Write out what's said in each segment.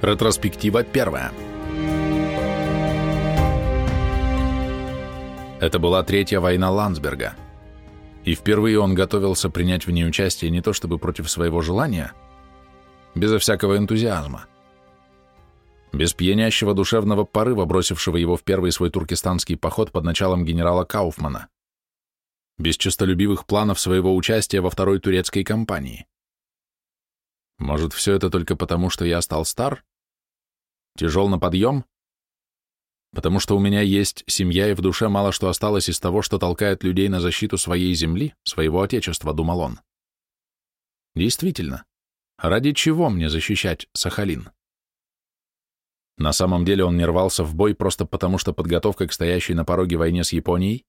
Ретроспектива первая. Это была третья война Ландсберга, и впервые он готовился принять в ней участие не то чтобы против своего желания, безо всякого энтузиазма, без пьянящего душевного порыва, бросившего его в первый свой туркестанский поход под началом генерала Кауфмана, без честолюбивых планов своего участия во второй турецкой кампании. Может, все это только потому, что я стал стар? Тяжел на подъем? Потому что у меня есть семья, и в душе мало что осталось из того, что толкает людей на защиту своей земли, своего отечества, думал он. Действительно, ради чего мне защищать Сахалин? На самом деле он не рвался в бой просто потому, что подготовка к стоящей на пороге войне с Японией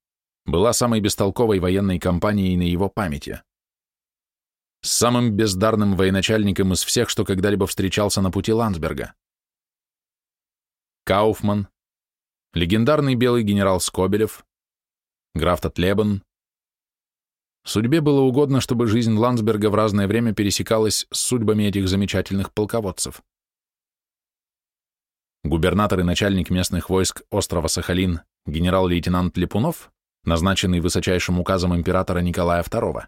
была самой бестолковой военной кампанией на его памяти. С самым бездарным военачальником из всех, что когда-либо встречался на пути Ландсберга. Кауфман, легендарный белый генерал Скобелев, граф Татлебен. Судьбе было угодно, чтобы жизнь Ландсберга в разное время пересекалась с судьбами этих замечательных полководцев. Губернатор и начальник местных войск острова Сахалин, генерал-лейтенант Липунов, назначенный высочайшим указом императора Николая II,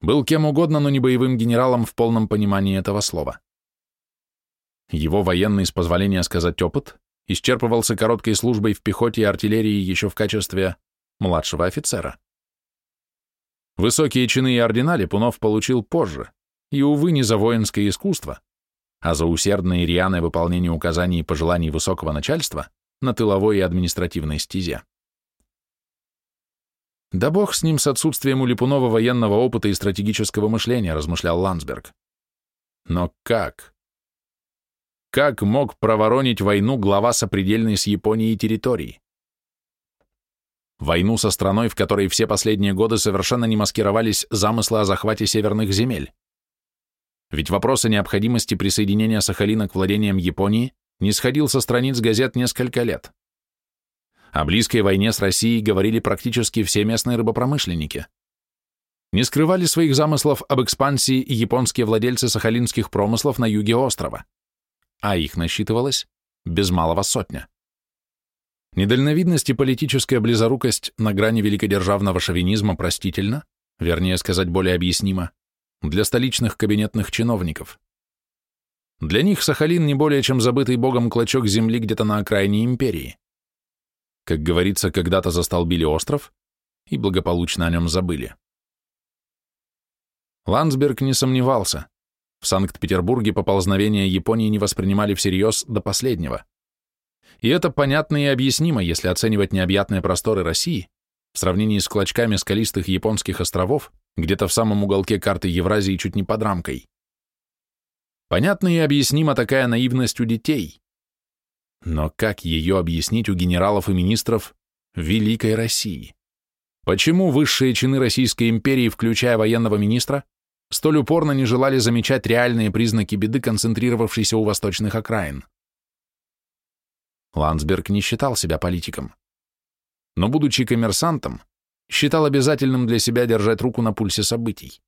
был кем угодно, но не боевым генералом в полном понимании этого слова. Его военный, с позволения сказать, опыт исчерпывался короткой службой в пехоте и артиллерии еще в качестве младшего офицера. Высокие чины и ордена Липунов получил позже, и, увы, не за воинское искусство, а за усердное и рьяное выполнение указаний и пожеланий высокого начальства на тыловой и административной стезе. Да бог с ним с отсутствием у Липунова военного опыта и стратегического мышления, размышлял Ландсберг. Но как? Как мог проворонить войну глава сопредельной с Японией территории? Войну со страной, в которой все последние годы совершенно не маскировались замыслы о захвате северных земель. Ведь вопрос о необходимости присоединения Сахалина к владениям Японии не сходил со страниц газет несколько лет. О близкой войне с Россией говорили практически все местные рыбопромышленники. Не скрывали своих замыслов об экспансии японские владельцы сахалинских промыслов на юге острова а их насчитывалось без малого сотня. Недальновидность и политическая близорукость на грани великодержавного шовинизма простительно, вернее сказать более объяснимо, для столичных кабинетных чиновников. Для них Сахалин не более чем забытый богом клочок земли где-то на окраине империи. Как говорится, когда-то застолбили остров и благополучно о нем забыли. Ландсберг не сомневался. В Санкт-Петербурге поползновения Японии не воспринимали всерьез до последнего. И это понятно и объяснимо, если оценивать необъятные просторы России в сравнении с клочками скалистых японских островов, где-то в самом уголке карты Евразии чуть не под рамкой. Понятно и объяснима такая наивность у детей. Но как ее объяснить у генералов и министров Великой России? Почему высшие чины Российской империи, включая военного министра, столь упорно не желали замечать реальные признаки беды, концентрировавшейся у восточных окраин. Ландсберг не считал себя политиком. Но, будучи коммерсантом, считал обязательным для себя держать руку на пульсе событий.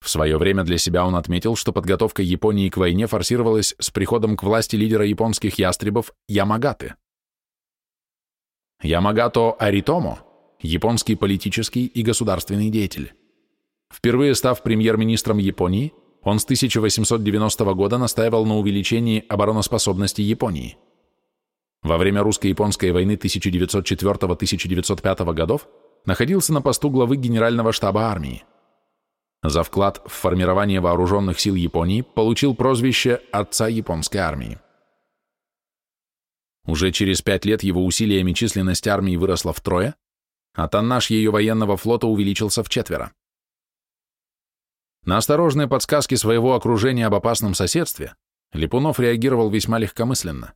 В свое время для себя он отметил, что подготовка Японии к войне форсировалась с приходом к власти лидера японских ястребов Ямагаты. Ямагато Аритомо – японский политический и государственный деятель. Впервые став премьер-министром Японии, он с 1890 года настаивал на увеличении обороноспособности Японии. Во время русско-японской войны 1904-1905 годов находился на посту главы Генерального штаба армии. За вклад в формирование вооруженных сил Японии получил прозвище «Отца японской армии». Уже через пять лет его усилиями численность армии выросла втрое, а тоннаж ее военного флота увеличился в четверо. На осторожные подсказки своего окружения об опасном соседстве Липунов реагировал весьма легкомысленно.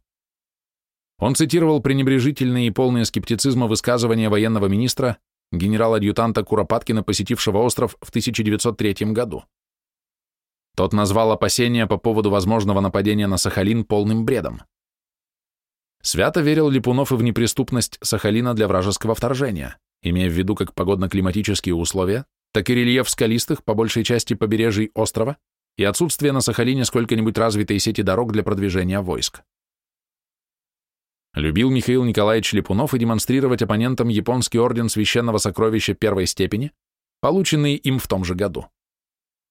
Он цитировал пренебрежительные и полные скептицизма высказывания военного министра, генерал-адъютанта Куропаткина, посетившего остров в 1903 году. Тот назвал опасения по поводу возможного нападения на Сахалин полным бредом. Свято верил Липунов и в неприступность Сахалина для вражеского вторжения, имея в виду как погодно-климатические условия, так и рельеф скалистых, по большей части побережий острова, и отсутствие на Сахалине сколько-нибудь развитой сети дорог для продвижения войск. Любил Михаил Николаевич Липунов и демонстрировать оппонентам японский орден священного сокровища первой степени, полученный им в том же году.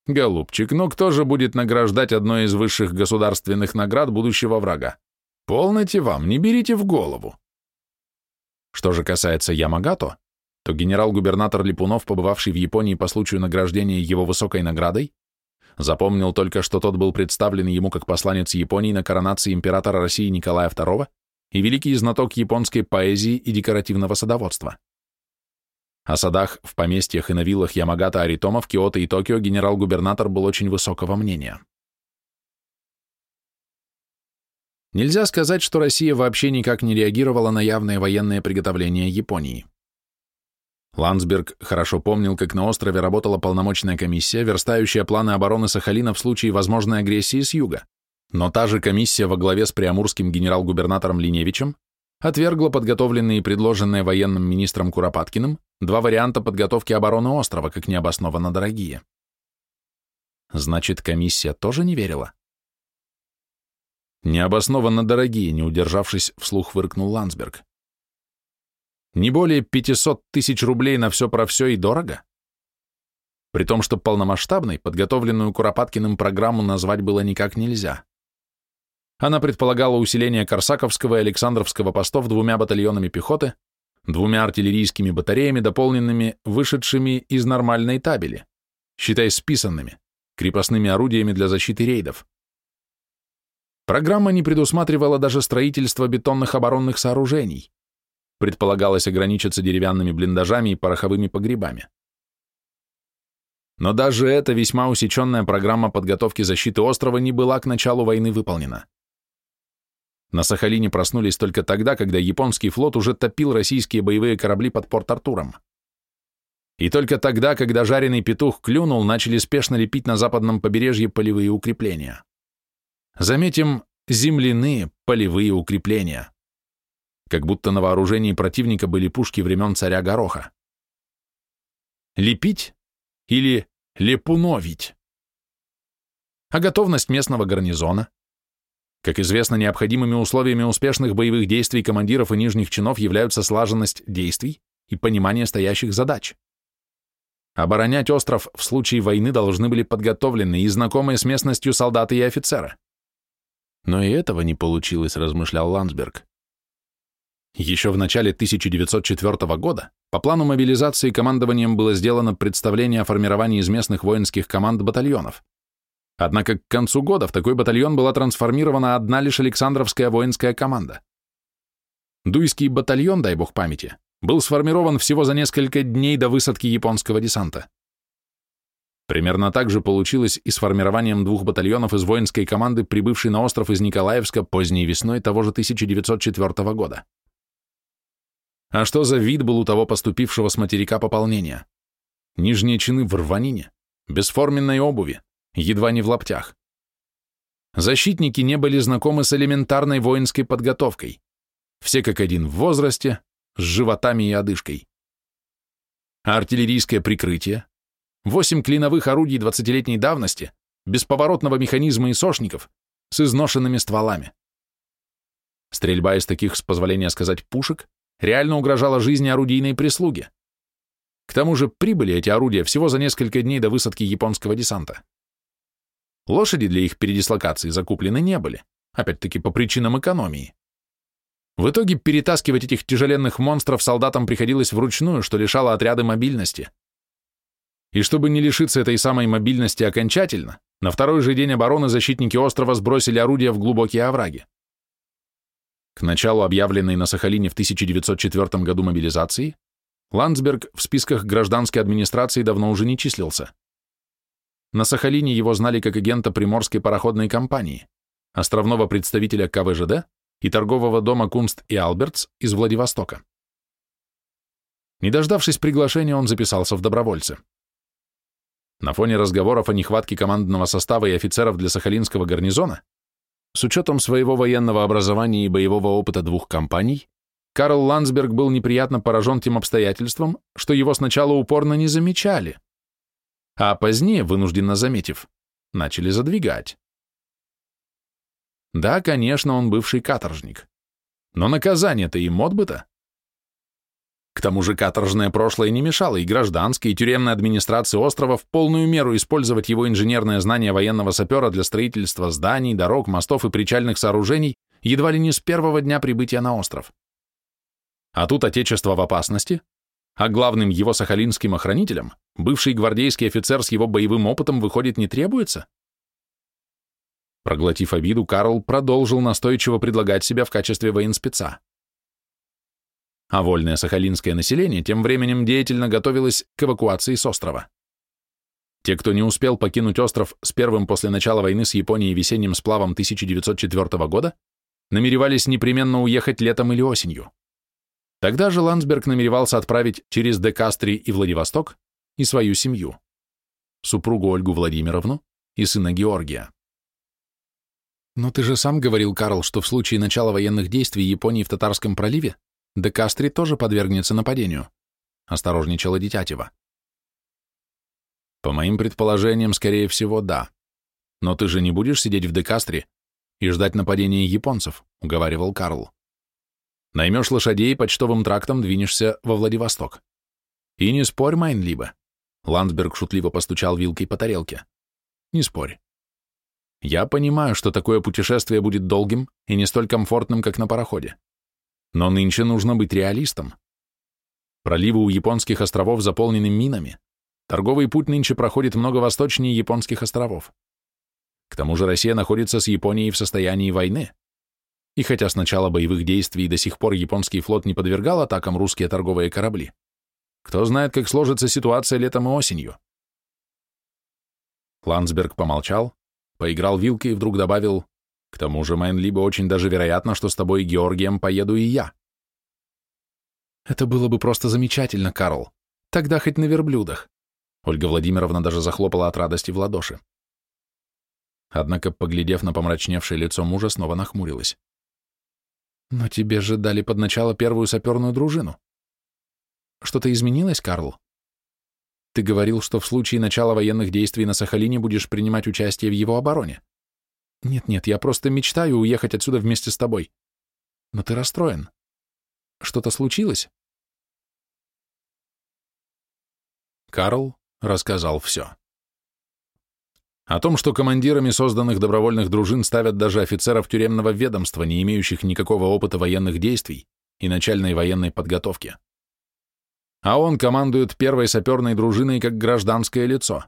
Голубчик, но кто же будет награждать одной из высших государственных наград будущего врага? Полноте вам, не берите в голову. Что же касается Ямагато, то генерал-губернатор Липунов, побывавший в Японии по случаю награждения его высокой наградой, запомнил только, что тот был представлен ему как посланец Японии на коронации императора России Николая II и великий знаток японской поэзии и декоративного садоводства. О садах в поместьях и на виллах Ямагата Аритома в Киото и Токио генерал-губернатор был очень высокого мнения. Нельзя сказать, что Россия вообще никак не реагировала на явные военные приготовления Японии. Ландсберг хорошо помнил, как на острове работала полномочная комиссия, верстающая планы обороны Сахалина в случае возможной агрессии с юга. Но та же комиссия во главе с приамурским генерал-губернатором Линевичем отвергла подготовленные и предложенные военным министром Куропаткиным два варианта подготовки обороны острова, как необоснованно дорогие. Значит, комиссия тоже не верила? Необоснованно дорогие, не удержавшись, вслух выркнул Ландсберг. Не более 500 тысяч рублей на все про все и дорого? При том, что полномасштабной, подготовленную Куропаткиным программу назвать было никак нельзя. Она предполагала усиление Корсаковского и Александровского постов двумя батальонами пехоты, двумя артиллерийскими батареями, дополненными вышедшими из нормальной табели, считай списанными, крепостными орудиями для защиты рейдов. Программа не предусматривала даже строительство бетонных оборонных сооружений. Предполагалось ограничиться деревянными блиндажами и пороховыми погребами. Но даже эта весьма усеченная программа подготовки защиты острова не была к началу войны выполнена. На Сахалине проснулись только тогда, когда японский флот уже топил российские боевые корабли под Порт-Артуром. И только тогда, когда жареный петух клюнул, начали спешно лепить на западном побережье полевые укрепления. Заметим, земляные полевые укрепления. Как будто на вооружении противника были пушки времен царя Гороха. Лепить или лепуновить? А готовность местного гарнизона? Как известно, необходимыми условиями успешных боевых действий командиров и нижних чинов являются слаженность действий и понимание стоящих задач. Оборонять остров в случае войны должны были подготовленные и знакомые с местностью солдаты и офицеры. Но и этого не получилось, размышлял Ландсберг. Еще в начале 1904 года по плану мобилизации командованием было сделано представление о формировании из местных воинских команд батальонов. Однако к концу года в такой батальон была трансформирована одна лишь Александровская воинская команда. Дуйский батальон, дай бог памяти, был сформирован всего за несколько дней до высадки японского десанта. Примерно так же получилось и с формированием двух батальонов из воинской команды, прибывшей на остров из Николаевска поздней весной того же 1904 года. А что за вид был у того поступившего с материка пополнения? Нижние чины в рванине, бесформенной обуви, едва не в лаптях. Защитники не были знакомы с элементарной воинской подготовкой. Все как один в возрасте, с животами и одышкой. Артиллерийское прикрытие, Восемь клиновых орудий двадцатилетней давности, бесповоротного механизма и сошников, с изношенными стволами. Стрельба из таких, с позволения сказать, пушек реально угрожала жизни орудийной прислуги. К тому же прибыли эти орудия всего за несколько дней до высадки японского десанта. Лошади для их передислокации закуплены не были, опять-таки по причинам экономии. В итоге перетаскивать этих тяжеленных монстров солдатам приходилось вручную, что лишало отряды мобильности. И чтобы не лишиться этой самой мобильности окончательно, на второй же день обороны защитники острова сбросили орудия в глубокие овраги. К началу объявленной на Сахалине в 1904 году мобилизации Ландсберг в списках гражданской администрации давно уже не числился. На Сахалине его знали как агента Приморской пароходной компании, островного представителя КВЖД и торгового дома Кунст и Албертс из Владивостока. Не дождавшись приглашения, он записался в добровольцы. На фоне разговоров о нехватке командного состава и офицеров для Сахалинского гарнизона, с учетом своего военного образования и боевого опыта двух компаний, Карл Ландсберг был неприятно поражен тем обстоятельством, что его сначала упорно не замечали, а позднее, вынужденно заметив, начали задвигать. Да, конечно, он бывший каторжник. Но наказание-то им отбыто. К тому же каторжное прошлое не мешало и гражданской, и тюремной администрации острова в полную меру использовать его инженерное знание военного сапера для строительства зданий, дорог, мостов и причальных сооружений едва ли не с первого дня прибытия на остров. А тут Отечество в опасности, а главным его сахалинским охранителем бывший гвардейский офицер с его боевым опытом выходит не требуется? Проглотив обиду, Карл продолжил настойчиво предлагать себя в качестве военспеца а вольное сахалинское население тем временем деятельно готовилось к эвакуации с острова. Те, кто не успел покинуть остров с первым после начала войны с Японией весенним сплавом 1904 года, намеревались непременно уехать летом или осенью. Тогда же Ландсберг намеревался отправить через Декастри и Владивосток и свою семью, супругу Ольгу Владимировну и сына Георгия. «Но ты же сам говорил, Карл, что в случае начала военных действий Японии в Татарском проливе Декастри тоже подвергнется нападению, осторожничала Дитятева. По моим предположениям, скорее всего, да. Но ты же не будешь сидеть в Декастре и ждать нападения японцев, уговаривал Карл. Наймешь лошадей, почтовым трактом двинешься во Владивосток. И не спорь, Майнлибе. Ландсберг шутливо постучал вилкой по тарелке. Не спорь. Я понимаю, что такое путешествие будет долгим и не столь комфортным, как на пароходе. Но нынче нужно быть реалистом. Проливы у японских островов заполнены минами. Торговый путь нынче проходит много восточнее японских островов. К тому же Россия находится с Японией в состоянии войны. И хотя с начала боевых действий до сих пор японский флот не подвергал атакам русские торговые корабли, кто знает, как сложится ситуация летом и осенью. Ландсберг помолчал, поиграл вилкой и вдруг добавил, к тому же, Майн, либо очень даже вероятно, что с тобой и Георгием поеду и я. Это было бы просто замечательно, Карл. Тогда хоть на верблюдах. Ольга Владимировна даже захлопала от радости в ладоши. Однако, поглядев на помрачневшее лицо мужа, снова нахмурилась. «Но тебе же дали под начало первую саперную дружину. Что-то изменилось, Карл? Ты говорил, что в случае начала военных действий на Сахалине будешь принимать участие в его обороне. Нет-нет, я просто мечтаю уехать отсюда вместе с тобой. Но ты расстроен. Что-то случилось? Карл рассказал все. О том, что командирами созданных добровольных дружин ставят даже офицеров тюремного ведомства, не имеющих никакого опыта военных действий и начальной военной подготовки. А он командует первой саперной дружиной как гражданское лицо.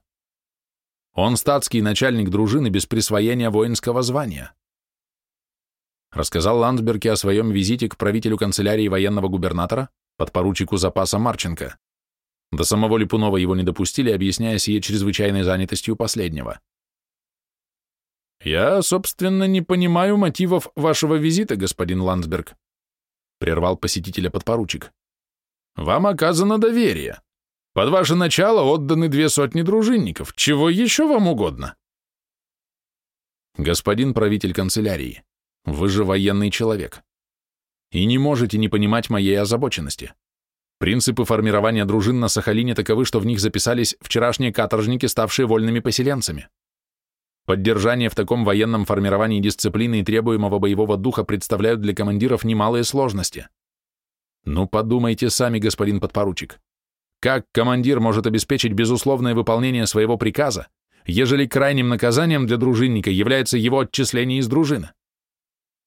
Он статский начальник дружины без присвоения воинского звания. Рассказал Ландсберге о своем визите к правителю канцелярии военного губернатора, подпоручику запаса Марченко. До самого Липунова его не допустили, объясняя сие чрезвычайной занятостью последнего. «Я, собственно, не понимаю мотивов вашего визита, господин Ландсберг», прервал посетителя подпоручик. «Вам оказано доверие. Под ваше начало отданы две сотни дружинников. Чего еще вам угодно? Господин правитель канцелярии, вы же военный человек. И не можете не понимать моей озабоченности. Принципы формирования дружин на Сахалине таковы, что в них записались вчерашние каторжники, ставшие вольными поселенцами. Поддержание в таком военном формировании дисциплины и требуемого боевого духа представляют для командиров немалые сложности. Ну, подумайте сами, господин подпоручик. Как командир может обеспечить безусловное выполнение своего приказа, ежели крайним наказанием для дружинника является его отчисление из дружины?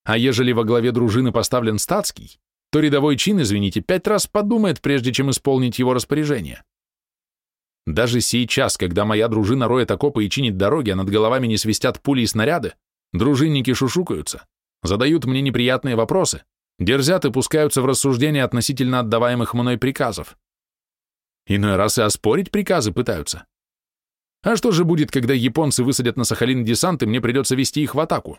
А ежели во главе дружины поставлен статский, то рядовой чин, извините, пять раз подумает, прежде чем исполнить его распоряжение. Даже сейчас, когда моя дружина роет окопы и чинит дороги, а над головами не свистят пули и снаряды, дружинники шушукаются, задают мне неприятные вопросы, дерзят и пускаются в рассуждения относительно отдаваемых мной приказов. Иной раз и оспорить приказы пытаются. А что же будет, когда японцы высадят на Сахалин десант, и мне придется вести их в атаку?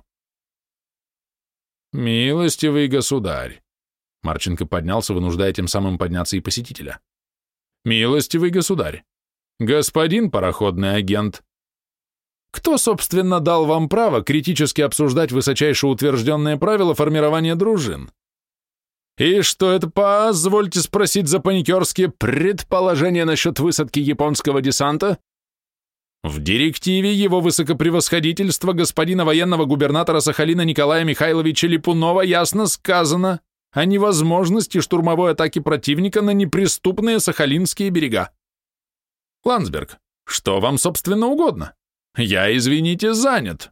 Милостивый государь. Марченко поднялся, вынуждая тем самым подняться и посетителя. Милостивый государь. Господин пароходный агент. Кто, собственно, дал вам право критически обсуждать высочайше утвержденные правила формирования дружин? «И что это, позвольте спросить за паникерские предположения насчет высадки японского десанта?» «В директиве его высокопревосходительства господина военного губернатора Сахалина Николая Михайловича Липунова ясно сказано о невозможности штурмовой атаки противника на неприступные Сахалинские берега. Ландсберг, что вам, собственно, угодно? Я, извините, занят.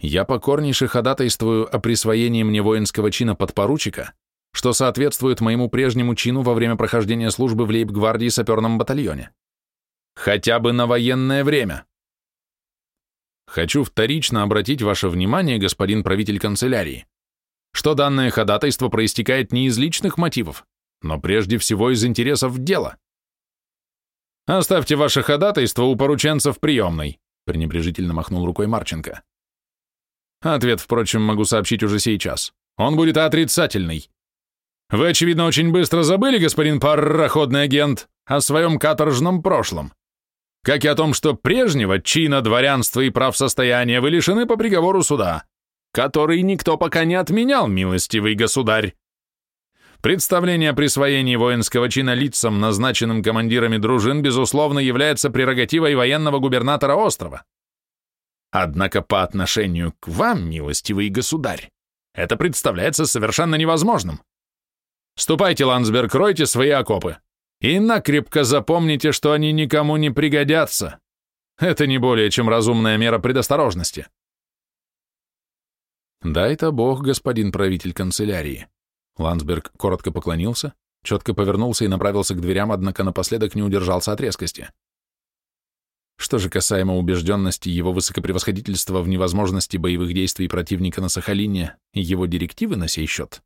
Я покорнейше ходатайствую о присвоении мне воинского чина подпоручика, что соответствует моему прежнему чину во время прохождения службы в лейб-гвардии саперном батальоне. Хотя бы на военное время. Хочу вторично обратить ваше внимание, господин правитель канцелярии, что данное ходатайство проистекает не из личных мотивов, но прежде всего из интересов дела. Оставьте ваше ходатайство у порученцев приемной, пренебрежительно махнул рукой Марченко. Ответ, впрочем, могу сообщить уже сейчас. Он будет отрицательный. Вы, очевидно, очень быстро забыли, господин пароходный агент, о своем каторжном прошлом. Как и о том, что прежнего чина, дворянства и прав состояния вы лишены по приговору суда, который никто пока не отменял, милостивый государь. Представление о присвоении воинского чина лицам, назначенным командирами дружин, безусловно, является прерогативой военного губернатора острова. Однако по отношению к вам, милостивый государь, это представляется совершенно невозможным. Ступайте, Ландсберг, ройте свои окопы. И накрепко запомните, что они никому не пригодятся. Это не более чем разумная мера предосторожности. Дай-то бог, господин правитель канцелярии. Ландсберг коротко поклонился, четко повернулся и направился к дверям, однако напоследок не удержался от резкости. Что же касаемо убежденности его высокопревосходительства в невозможности боевых действий противника на Сахалине и его директивы на сей счет,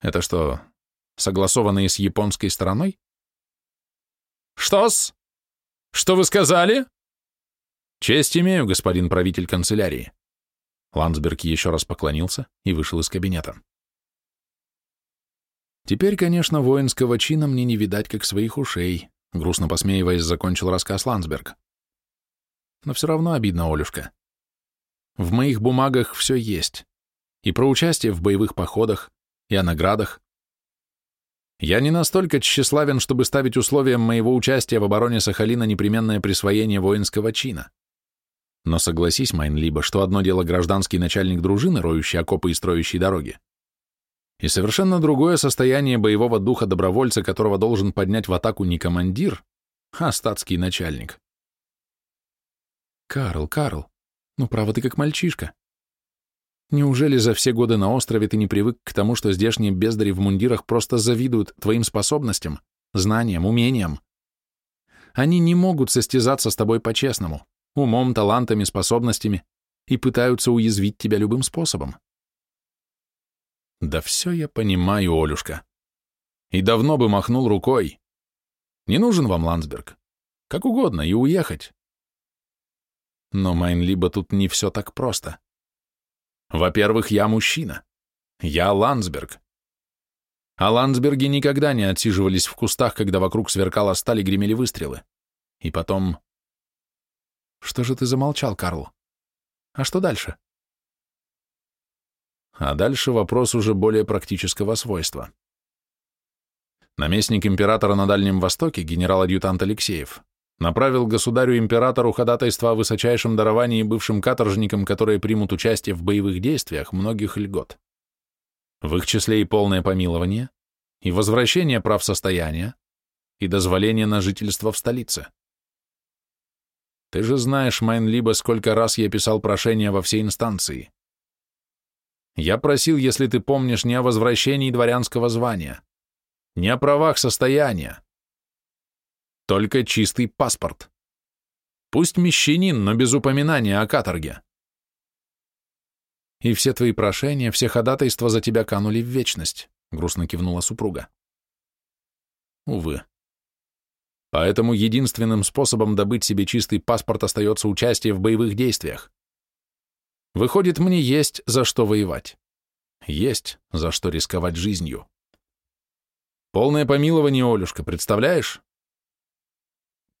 это что, согласованные с японской стороной? Что-с? Что вы сказали? Честь имею, господин правитель канцелярии. Ландсберг еще раз поклонился и вышел из кабинета. Теперь, конечно, воинского чина мне не видать, как своих ушей, Грустно посмеиваясь, закончил рассказ Ландсберг. Но все равно обидно, Олюшка. В моих бумагах все есть. И про участие в боевых походах, и о наградах. Я не настолько тщеславен, чтобы ставить условием моего участия в обороне Сахалина непременное присвоение воинского чина. Но согласись, Майнлиба, что одно дело гражданский начальник дружины, роющий окопы и строящий дороги, и совершенно другое состояние боевого духа добровольца, которого должен поднять в атаку не командир, а статский начальник. Карл, Карл, ну право ты как мальчишка. Неужели за все годы на острове ты не привык к тому, что здешние бездари в мундирах просто завидуют твоим способностям, знаниям, умениям? Они не могут состязаться с тобой по-честному, умом, талантами, способностями, и пытаются уязвить тебя любым способом. Да все я понимаю, Олюшка. И давно бы махнул рукой. Не нужен вам Ландсберг. Как угодно, и уехать. Но, Майнлибо, тут не все так просто. Во-первых, я мужчина. Я Ландсберг. А Ландсберги никогда не отсиживались в кустах, когда вокруг сверкала сталь и гремели выстрелы. И потом... Что же ты замолчал, Карл? А что дальше? А дальше вопрос уже более практического свойства. Наместник императора на Дальнем Востоке, генерал-адъютант Алексеев, направил государю-императору ходатайство о высочайшем даровании бывшим каторжникам, которые примут участие в боевых действиях, многих льгот. В их числе и полное помилование, и возвращение прав состояния, и дозволение на жительство в столице. Ты же знаешь, Майнлиба, сколько раз я писал прошение во все инстанции. Я просил, если ты помнишь, не о возвращении дворянского звания, не о правах состояния. Только чистый паспорт. Пусть мещанин, но без упоминания о каторге. И все твои прошения, все ходатайства за тебя канули в вечность, грустно кивнула супруга. Увы. Поэтому единственным способом добыть себе чистый паспорт остается участие в боевых действиях. Выходит, мне есть за что воевать. Есть за что рисковать жизнью. Полное помилование, Олюшка, представляешь?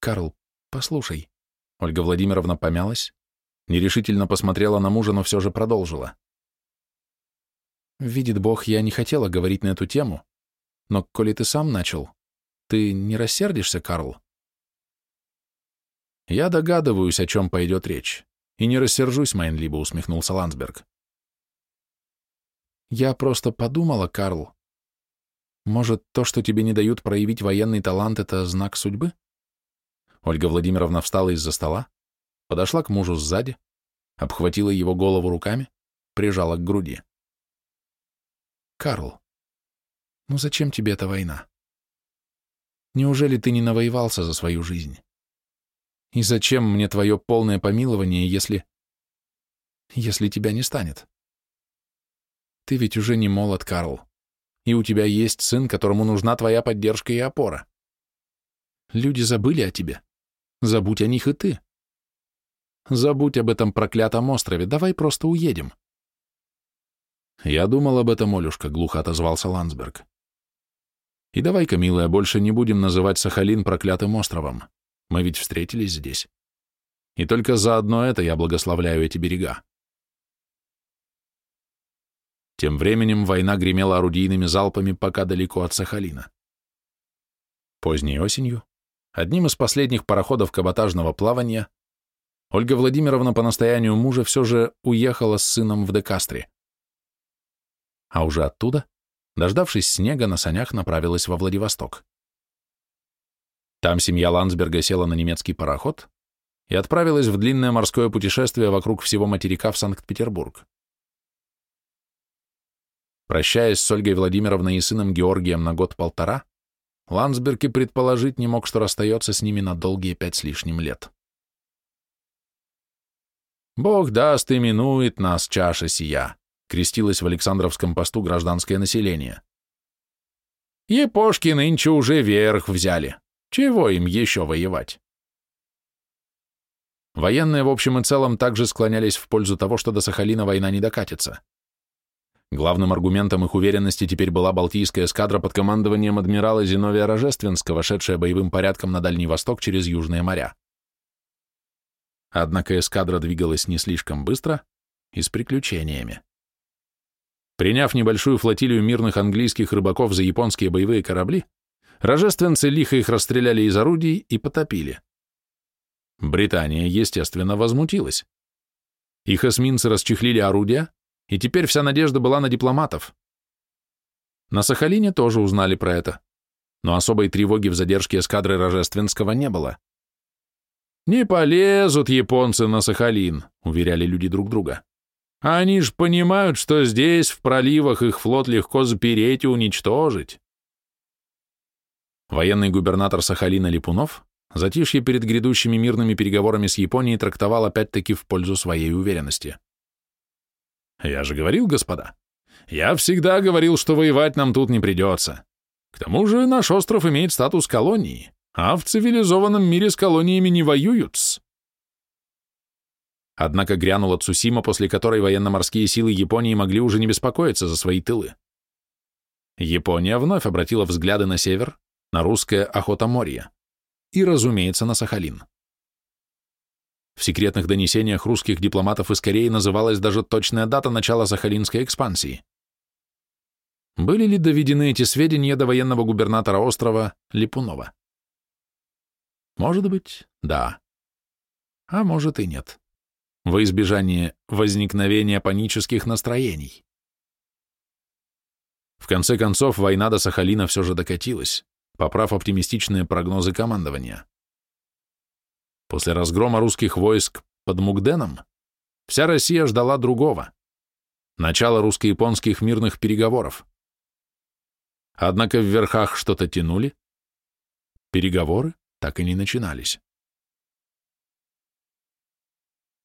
Карл, послушай. Ольга Владимировна помялась, нерешительно посмотрела на мужа, но все же продолжила. Видит Бог, я не хотела говорить на эту тему, но коли ты сам начал, ты не рассердишься, Карл? Я догадываюсь, о чем пойдет речь, и не рассержусь, Майнлибо, усмехнулся Ландсберг. Я просто подумала, Карл, может, то, что тебе не дают проявить военный талант, это знак судьбы? Ольга Владимировна встала из-за стола, подошла к мужу сзади, обхватила его голову руками, прижала к груди. «Карл, ну зачем тебе эта война? Неужели ты не навоевался за свою жизнь? И зачем мне твое полное помилование, если... если тебя не станет? Ты ведь уже не молод, Карл, и у тебя есть сын, которому нужна твоя поддержка и опора. Люди забыли о тебе. Забудь о них и ты. Забудь об этом проклятом острове, давай просто уедем. Я думал об этом, Олюшка, глухо отозвался Ландсберг. И давай-ка, милая, больше не будем называть Сахалин проклятым островом. Мы ведь встретились здесь. И только за одно это я благословляю эти берега. Тем временем война гремела орудийными залпами пока далеко от Сахалина. Поздней осенью, одним из последних пароходов каботажного плавания, Ольга Владимировна по настоянию мужа все же уехала с сыном в Декастре. А уже оттуда, дождавшись снега, на санях направилась во Владивосток. Там семья Ландсберга села на немецкий пароход и отправилась в длинное морское путешествие вокруг всего материка в Санкт-Петербург. Прощаясь с Ольгой Владимировной и сыном Георгием на год-полтора, Ландсберг и предположить не мог, что расстается с ними на долгие пять с лишним лет. «Бог даст и минует нас чаша сия», крестилось в Александровском посту гражданское население. «Епошки нынче уже верх взяли. Чего им еще воевать?» Военные в общем и целом также склонялись в пользу того, что до Сахалина война не докатится. Главным аргументом их уверенности теперь была Балтийская эскадра под командованием адмирала Зиновия Рожественского, шедшая боевым порядком на Дальний Восток через Южные моря. Однако эскадра двигалась не слишком быстро и с приключениями. Приняв небольшую флотилию мирных английских рыбаков за японские боевые корабли, рожественцы лихо их расстреляли из орудий и потопили. Британия, естественно, возмутилась. Их эсминцы расчехлили орудия, и теперь вся надежда была на дипломатов. На Сахалине тоже узнали про это, но особой тревоги в задержке эскадры Рожественского не было. «Не полезут японцы на Сахалин», — уверяли люди друг друга. «Они ж понимают, что здесь, в проливах, их флот легко запереть и уничтожить». Военный губернатор Сахалина Липунов затишье перед грядущими мирными переговорами с Японией трактовал опять-таки в пользу своей уверенности. «Я же говорил, господа, я всегда говорил, что воевать нам тут не придется. К тому же наш остров имеет статус колонии а в цивилизованном мире с колониями не воюют -с. Однако грянула Цусима, после которой военно-морские силы Японии могли уже не беспокоиться за свои тылы. Япония вновь обратила взгляды на север, на русское Охотоморье и, разумеется, на Сахалин. В секретных донесениях русских дипломатов из Кореи называлась даже точная дата начала сахалинской экспансии. Были ли доведены эти сведения до военного губернатора острова Липунова? Может быть, да. А может и нет. Во избежание возникновения панических настроений. В конце концов, война до Сахалина все же докатилась, поправ оптимистичные прогнозы командования. После разгрома русских войск под Мугденом вся Россия ждала другого – начала русско-японских мирных переговоров. Однако в верхах что-то тянули. Переговоры? так и не начинались.